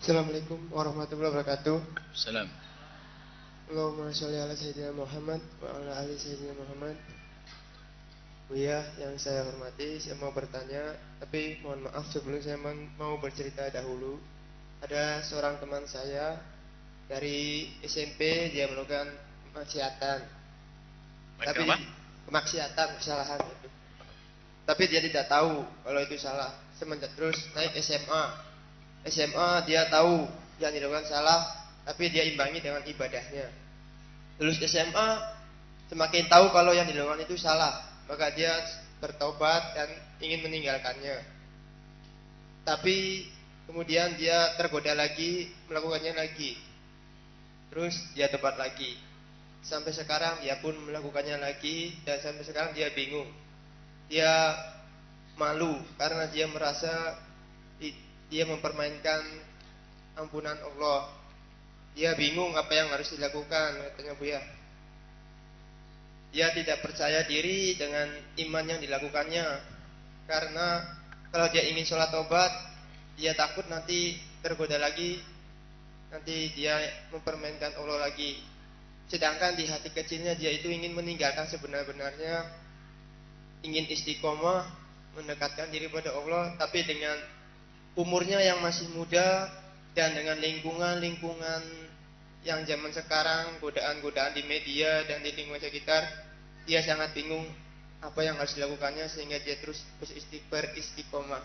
Assalamualaikum warahmatullahi wabarakatuh. Salam. Allahumma sholli ala sayyidina Muhammad wa ala ali sayyidina Muhammad. Buya yang saya hormati, saya mau bertanya, tapi mohon maaf sebelum saya mau bercerita dahulu. Ada seorang teman saya dari SMP dia melakukan kemaksiatan. Tapi apa? kemaksiatan, kesalahan itu. Tapi dia tidak tahu kalau itu salah. Semenjak terus naik SMA. SMA dia tahu yang dilakukan salah, tapi dia imbangi dengan ibadahnya. Lulus SMA semakin tahu kalau yang dilakukan itu salah, maka dia bertobat dan ingin meninggalkannya. Tapi kemudian dia tergoda lagi, melakukannya lagi. Terus dia tobat lagi. Sampai sekarang dia pun melakukannya lagi dan sampai sekarang dia bingung. Dia malu karena dia merasa dia mempermainkan ampunan Allah. Dia bingung apa yang harus dilakukan, katanya Bu ya. Dia tidak percaya diri dengan iman yang dilakukannya. Karena kalau dia ingin sholat tobat, dia takut nanti tergoda lagi. Nanti dia mempermainkan Allah lagi. Sedangkan di hati kecilnya dia itu ingin meninggalkan sebenar-benarnya. Ingin istiqomah, mendekatkan diri pada Allah. Tapi dengan umurnya yang masih muda, dan dengan lingkungan-lingkungan yang zaman sekarang godaan-godaan di media dan di lingkungan sekitar dia sangat bingung apa yang harus dilakukannya sehingga dia terus beristiqomah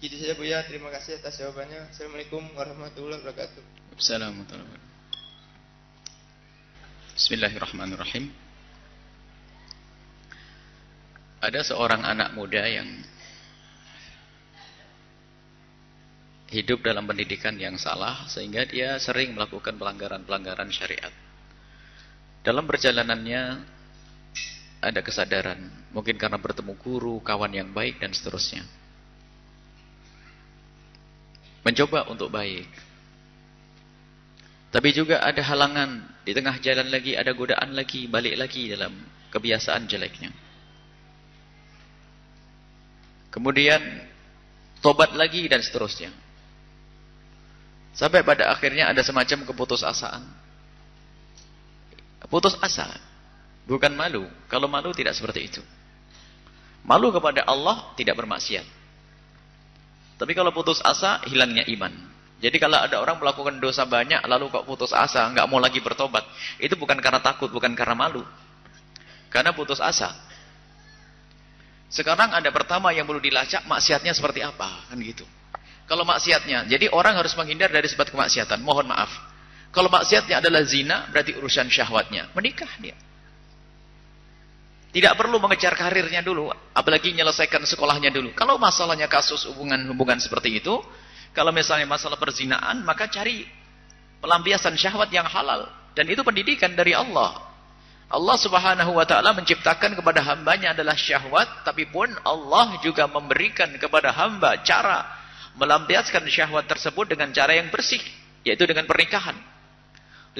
gitu saja Bu ya. Terima kasih atas jawabannya. Assalamualaikum warahmatullahi wabarakatuh. Assalamualaikum Bismillahirrahmanirrahim. Ada seorang anak muda yang hidup dalam pendidikan yang salah sehingga dia sering melakukan pelanggaran-pelanggaran syariat. Dalam perjalanannya ada kesadaran, mungkin karena bertemu guru, kawan yang baik dan seterusnya. Mencoba untuk baik. Tapi juga ada halangan, di tengah jalan lagi ada godaan lagi, balik lagi dalam kebiasaan jeleknya. Kemudian tobat lagi dan seterusnya. Sampai pada akhirnya ada semacam keputusasaan. Putus asa. Bukan malu. Kalau malu tidak seperti itu. Malu kepada Allah tidak bermaksiat. Tapi kalau putus asa, hilangnya iman. Jadi kalau ada orang melakukan dosa banyak, lalu kok putus asa, nggak mau lagi bertobat. Itu bukan karena takut, bukan karena malu. Karena putus asa. Sekarang ada pertama yang perlu dilacak, maksiatnya seperti apa. Kan gitu. Kalau maksiatnya, jadi orang harus menghindar dari sebab kemaksiatan. Mohon maaf. Kalau maksiatnya adalah zina, berarti urusan syahwatnya. Menikah dia. Tidak perlu mengejar karirnya dulu, apalagi menyelesaikan sekolahnya dulu. Kalau masalahnya kasus hubungan-hubungan seperti itu, kalau misalnya masalah perzinaan, maka cari pelampiasan syahwat yang halal. Dan itu pendidikan dari Allah. Allah subhanahu wa ta'ala menciptakan kepada hambanya adalah syahwat, tapi pun Allah juga memberikan kepada hamba cara melampiaskan syahwat tersebut dengan cara yang bersih, yaitu dengan pernikahan.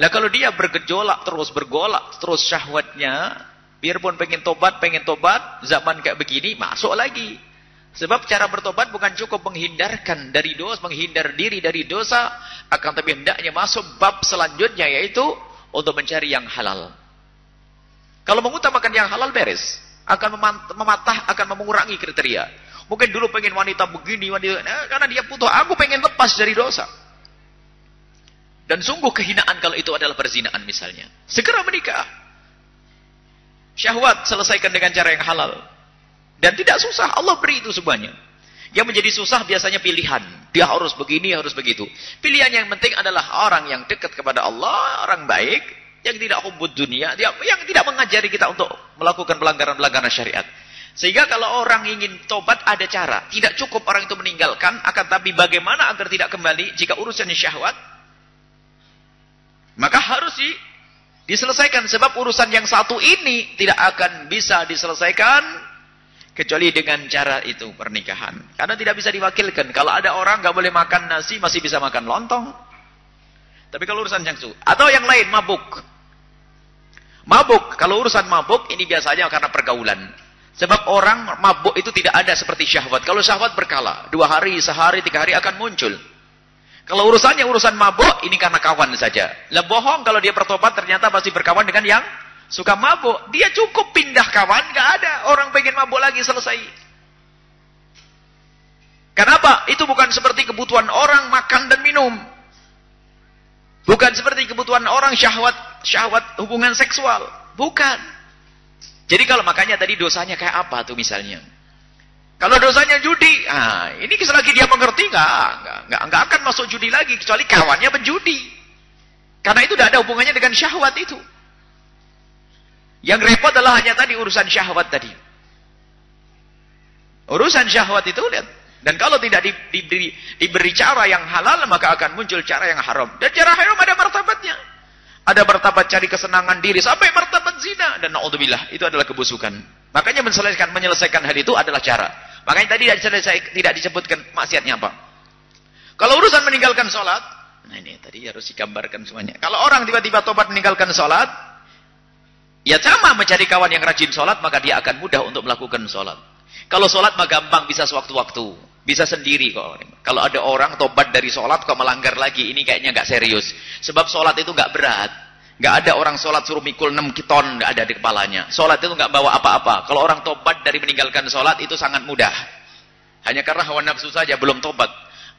Lah kalau dia bergejolak terus, bergolak terus syahwatnya, biarpun pengen tobat, pengen tobat, zaman kayak begini, masuk lagi. Sebab cara bertobat bukan cukup menghindarkan dari dosa, menghindar diri dari dosa, akan tapi hendaknya masuk bab selanjutnya, yaitu untuk mencari yang halal. Kalau mengutamakan yang halal beres, akan mematah, akan mengurangi kriteria. Mungkin dulu pengen wanita begini, wanita nah, karena dia butuh. Aku pengen lepas dari dosa. Dan sungguh kehinaan kalau itu adalah perzinaan misalnya. Segera menikah. Syahwat selesaikan dengan cara yang halal. Dan tidak susah. Allah beri itu semuanya. Yang menjadi susah biasanya pilihan. Dia harus begini, harus begitu. Pilihan yang penting adalah orang yang dekat kepada Allah, orang baik, yang tidak hubud dunia, yang tidak mengajari kita untuk melakukan pelanggaran-pelanggaran syariat. Sehingga kalau orang ingin tobat ada cara. Tidak cukup orang itu meninggalkan. Akan tapi bagaimana agar tidak kembali jika urusannya syahwat. Maka harus di, diselesaikan. Sebab urusan yang satu ini tidak akan bisa diselesaikan. Kecuali dengan cara itu pernikahan. Karena tidak bisa diwakilkan. Kalau ada orang nggak boleh makan nasi masih bisa makan lontong. Tapi kalau urusan yang itu. Atau yang lain mabuk. Mabuk. Kalau urusan mabuk ini biasanya karena pergaulan. Sebab orang mabuk itu tidak ada seperti syahwat. Kalau syahwat berkala, dua hari, sehari, tiga hari akan muncul. Kalau urusannya urusan mabuk, ini karena kawan saja. Lah bohong kalau dia bertobat ternyata pasti berkawan dengan yang suka mabuk. Dia cukup pindah kawan, nggak ada. Orang pengen mabuk lagi selesai. Kenapa? Itu bukan seperti kebutuhan orang makan dan minum. Bukan seperti kebutuhan orang syahwat syahwat hubungan seksual. Bukan. Jadi kalau makanya tadi dosanya kayak apa tuh misalnya? Kalau dosanya judi, ah, ini selagi dia mengerti nggak, nggak, nggak akan masuk judi lagi kecuali kawannya penjudi. Karena itu tidak ada hubungannya dengan syahwat itu. Yang repot adalah hanya tadi urusan syahwat tadi. Urusan syahwat itu lihat. Dan kalau tidak di, diberi, cara yang halal, maka akan muncul cara yang haram. Dan cara haram ada. Ada martabat cari kesenangan diri sampai martabat zina dan naudzubillah itu adalah kebusukan. Makanya menyelesaikan menyelesaikan hal itu adalah cara. Makanya tadi tidak, disebutkan maksiatnya apa. Kalau urusan meninggalkan sholat, nah ini tadi harus digambarkan semuanya. Kalau orang tiba-tiba tobat meninggalkan sholat, ya sama mencari kawan yang rajin sholat, maka dia akan mudah untuk melakukan sholat. Kalau sholat mah gampang bisa sewaktu-waktu. Bisa sendiri kok. Kalau ada orang tobat dari sholat kok melanggar lagi, ini kayaknya nggak serius. Sebab sholat itu nggak berat. Nggak ada orang sholat suruh mikul 6 kiton, nggak ada di kepalanya. Sholat itu nggak bawa apa-apa. Kalau orang tobat dari meninggalkan sholat itu sangat mudah. Hanya karena hawa nafsu saja belum tobat.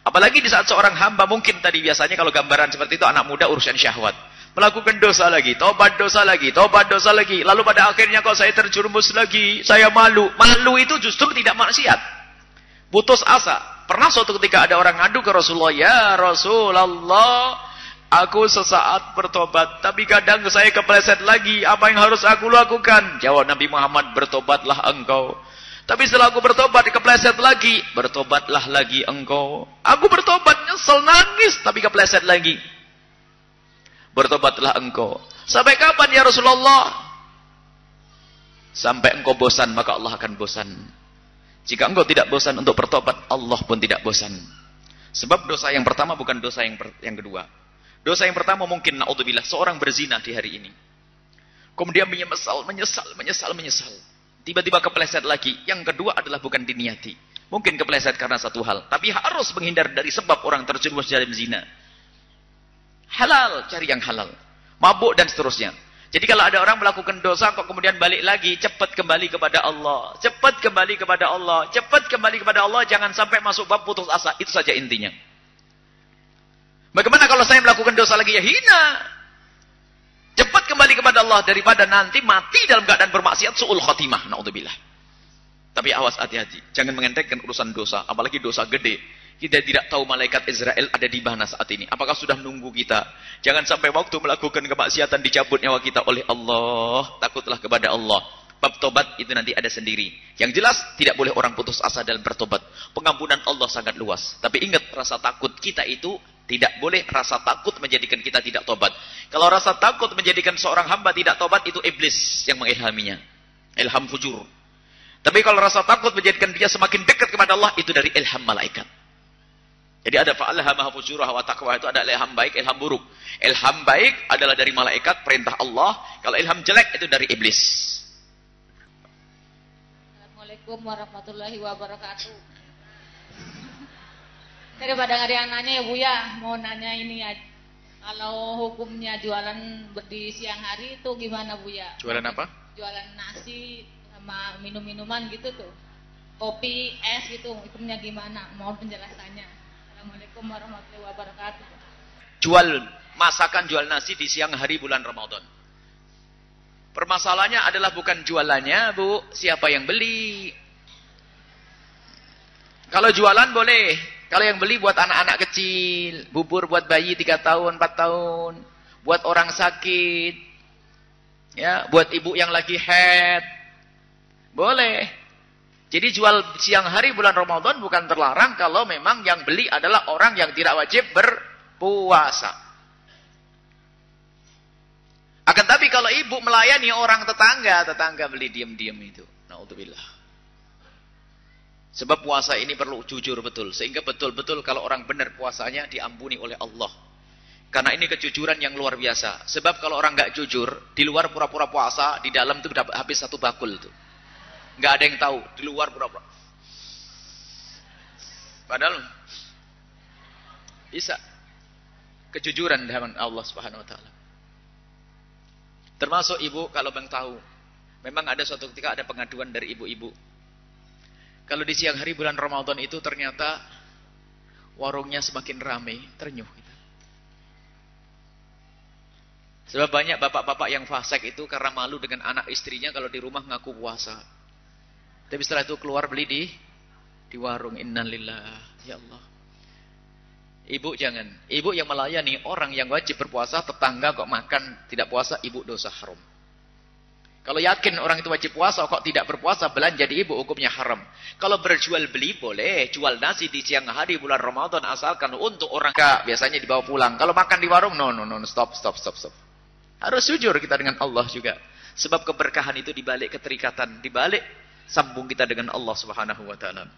Apalagi di saat seorang hamba mungkin tadi biasanya kalau gambaran seperti itu anak muda urusan syahwat. Melakukan dosa lagi, tobat dosa lagi, tobat dosa lagi. Lalu pada akhirnya kok saya terjerumus lagi, saya malu. Malu itu justru tidak maksiat. Putus asa. Pernah suatu ketika ada orang ngadu ke Rasulullah, "Ya Rasulullah, aku sesaat bertobat, tapi kadang saya kepleset lagi. Apa yang harus aku lakukan?" Jawab Nabi Muhammad, "Bertobatlah engkau." Tapi setelah aku bertobat, kepleset lagi. Bertobatlah lagi engkau. Aku bertobat, nyesel, nangis, tapi kepleset lagi. Bertobatlah engkau. Sampai kapan ya Rasulullah? Sampai engkau bosan, maka Allah akan bosan. Jika engkau tidak bosan untuk bertobat, Allah pun tidak bosan. Sebab dosa yang pertama bukan dosa yang yang kedua. Dosa yang pertama mungkin naudzubillah seorang berzina di hari ini. Kemudian menyesal, menyesal, menyesal, menyesal. Tiba-tiba kepleset lagi. Yang kedua adalah bukan diniati. Mungkin kepleset karena satu hal, tapi harus menghindar dari sebab orang terjerumus dalam zina. Halal, cari yang halal. Mabuk dan seterusnya. Jadi kalau ada orang melakukan dosa kok kemudian balik lagi, cepat kembali kepada Allah. Cepat kembali kepada Allah. Cepat kembali kepada Allah, jangan sampai masuk bab putus asa. Itu saja intinya. Bagaimana kalau saya melakukan dosa lagi ya hina. Cepat kembali kepada Allah daripada nanti mati dalam keadaan bermaksiat suul khotimah. Naudzubillah. Tapi awas hati-hati, jangan mengentengkan urusan dosa, apalagi dosa gede. Kita tidak tahu malaikat Israel ada di mana saat ini. Apakah sudah menunggu kita? Jangan sampai waktu melakukan kemaksiatan dicabut nyawa kita oleh Allah. Takutlah kepada Allah. Bab tobat itu nanti ada sendiri. Yang jelas tidak boleh orang putus asa dalam bertobat. Pengampunan Allah sangat luas. Tapi ingat rasa takut kita itu tidak boleh rasa takut menjadikan kita tidak tobat. Kalau rasa takut menjadikan seorang hamba tidak tobat itu iblis yang mengilhaminya. Ilham fujur. Tapi kalau rasa takut menjadikan dia semakin dekat kepada Allah itu dari ilham malaikat. Jadi ada fa'alhamaha fujurah wa taqwa itu ada ilham baik, ilham buruk. Ilham baik adalah dari malaikat, perintah Allah. Kalau ilham jelek itu dari iblis. Assalamualaikum warahmatullahi wabarakatuh. Daripada ada yang nanya ya Bu ya, mau nanya ini ya. Kalau hukumnya jualan di siang hari itu gimana Bu ya? Jualan apa? Jualan nasi sama minum-minuman gitu tuh. Kopi, es gitu, hukumnya gimana? Mohon penjelasannya. Assalamualaikum warahmatullahi wabarakatuh. Jual masakan jual nasi di siang hari bulan Ramadan. Permasalahannya adalah bukan jualannya, Bu, siapa yang beli. Kalau jualan boleh. Kalau yang beli buat anak-anak kecil, bubur buat bayi 3 tahun, 4 tahun, buat orang sakit. Ya, buat ibu yang lagi head. Boleh. Jadi jual siang hari bulan Ramadan bukan terlarang kalau memang yang beli adalah orang yang tidak wajib berpuasa. Akan tapi kalau ibu melayani orang tetangga, tetangga beli diam-diam itu. Naudzubillah. Sebab puasa ini perlu jujur betul. Sehingga betul-betul kalau orang benar puasanya diampuni oleh Allah. Karena ini kejujuran yang luar biasa. Sebab kalau orang nggak jujur, di luar pura-pura puasa, di dalam itu habis satu bakul tuh nggak ada yang tahu di luar pura-pura. Padahal bisa. kejujuran dengan Allah Subhanahu wa taala. Termasuk ibu kalau Bang tahu, memang ada suatu ketika ada pengaduan dari ibu-ibu. Kalau di siang hari bulan Ramadan itu ternyata warungnya semakin ramai, ternyuh kita. Sebab banyak bapak-bapak yang fasik itu karena malu dengan anak istrinya kalau di rumah ngaku puasa. Tapi setelah itu keluar beli di di warung innalillah ya Allah. Ibu jangan. Ibu yang melayani orang yang wajib berpuasa, tetangga kok makan tidak puasa, ibu dosa haram. Kalau yakin orang itu wajib puasa, kok tidak berpuasa, belanja di ibu hukumnya haram. Kalau berjual beli boleh, jual nasi di siang hari bulan Ramadan asalkan untuk orang kak biasanya dibawa pulang. Kalau makan di warung, no no no, stop stop stop stop. Harus jujur kita dengan Allah juga. Sebab keberkahan itu dibalik keterikatan, dibalik sambung kita dengan Allah Subhanahu wa taala.